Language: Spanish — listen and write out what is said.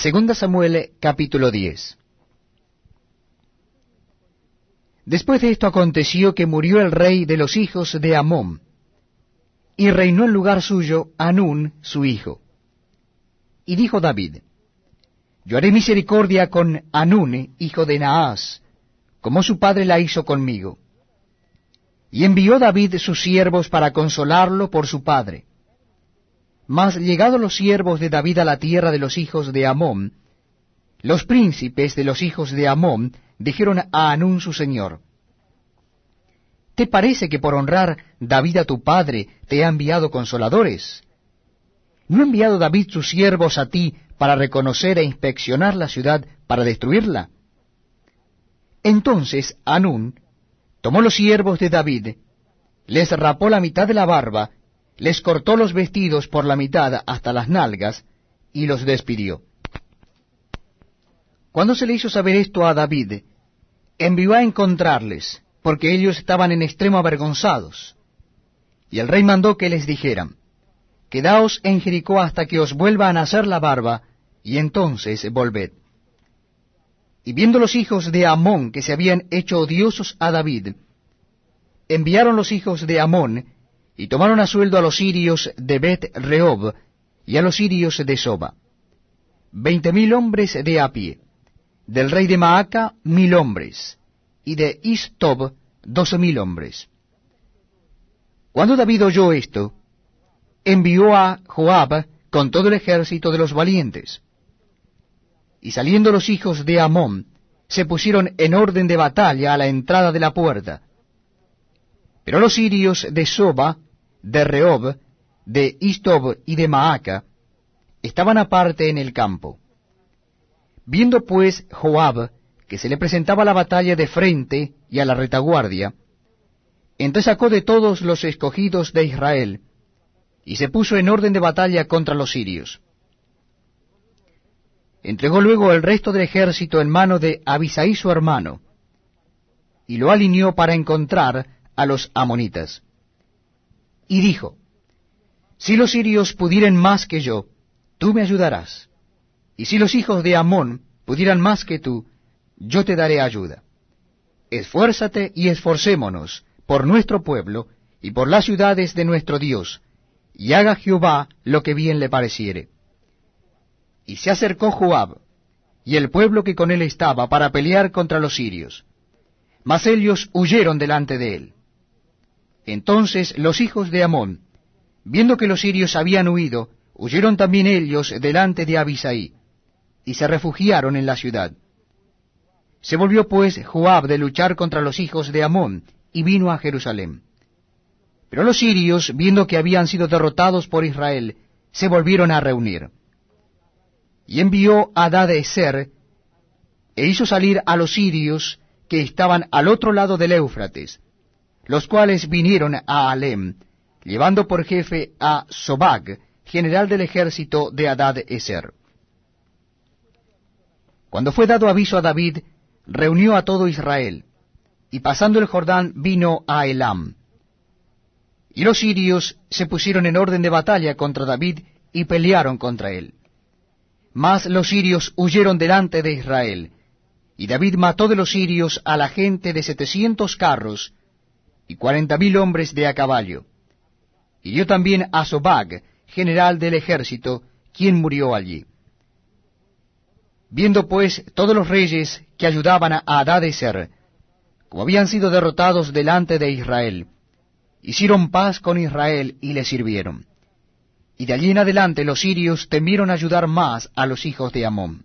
Segunda Samuel capítulo 10 Después de esto aconteció que murió el rey de los hijos de Amón, y reinó en lugar suyo Anún su hijo. Y dijo David, Yo haré misericordia con Anún, hijo de Naas, como su padre la hizo conmigo. Y envió David sus siervos para consolarlo por su padre. Mas llegados los siervos de David a la tierra de los hijos de Amón, los príncipes de los hijos de Amón dijeron a Anún su señor, ¿Te parece que por honrar David a tu padre te ha enviado consoladores? ¿No ha enviado David sus siervos a ti para reconocer e inspeccionar la ciudad para destruirla? Entonces Anún tomó los siervos de David, les rapó la mitad de la barba, les cortó los vestidos por la mitad hasta las nalgas, y los despidió. Cuando se le hizo saber esto a David, envió a encontrarles, porque ellos estaban en extremo avergonzados. Y el rey mandó que les dijeran, Quedaos en Jericó hasta que os vuelva a nacer la barba, y entonces volved. Y viendo los hijos de Amón que se habían hecho odiosos a David, enviaron los hijos de Amón, y tomaron a sueldo a los sirios de Bet Rehob, y a los sirios de Soba, veinte mil hombres de a pie, del rey de Maaca mil hombres, y de Istob doce mil hombres. Cuando David oyó esto, envió a Joab con todo el ejército de los valientes. Y saliendo los hijos de Amón, se pusieron en orden de batalla a la entrada de la puerta. Pero los sirios de Soba, de Rehob, de Istob y de Maaca, estaban aparte en el campo. Viendo pues Joab que se le presentaba la batalla de frente y a la retaguardia, entonces sacó de todos los escogidos de Israel, y se puso en orden de batalla contra los sirios. Entregó luego el resto del ejército en mano de Abisaí su hermano, y lo alineó para encontrar a los amonitas. Y dijo, Si los sirios pudieran más que yo, tú me ayudarás, y si los hijos de Amón pudieran más que tú, yo te daré ayuda. Esfuérzate y esforcémonos por nuestro pueblo y por las ciudades de nuestro Dios, y haga Jehová lo que bien le pareciere. Y se acercó Joab, y el pueblo que con él estaba, para pelear contra los sirios. Mas ellos huyeron delante de él. Entonces los hijos de Amón, viendo que los sirios habían huido, huyeron también ellos delante de Abisaí, y se refugiaron en la ciudad. Se volvió pues Joab de luchar contra los hijos de Amón, y vino a Jerusalén. Pero los sirios, viendo que habían sido derrotados por Israel, se volvieron a reunir. Y envió a Dadeser, e hizo salir a los sirios que estaban al otro lado del Éufrates, los cuales vinieron a Alem, llevando por jefe a Sobag, general del ejército de Adad-Eser. Cuando fue dado aviso a David, reunió a todo Israel, y pasando el Jordán vino a Elam. Y los sirios se pusieron en orden de batalla contra David y pelearon contra él. Mas los sirios huyeron delante de Israel, y David mató de los sirios a la gente de setecientos carros y cuarenta mil hombres de a caballo. Y dio también a Sobag, general del ejército, quien murió allí. Viendo pues todos los reyes que ayudaban a Adadeser, como habían sido derrotados delante de Israel, hicieron paz con Israel y le sirvieron. Y de allí en adelante los sirios temieron ayudar más a los hijos de Amón.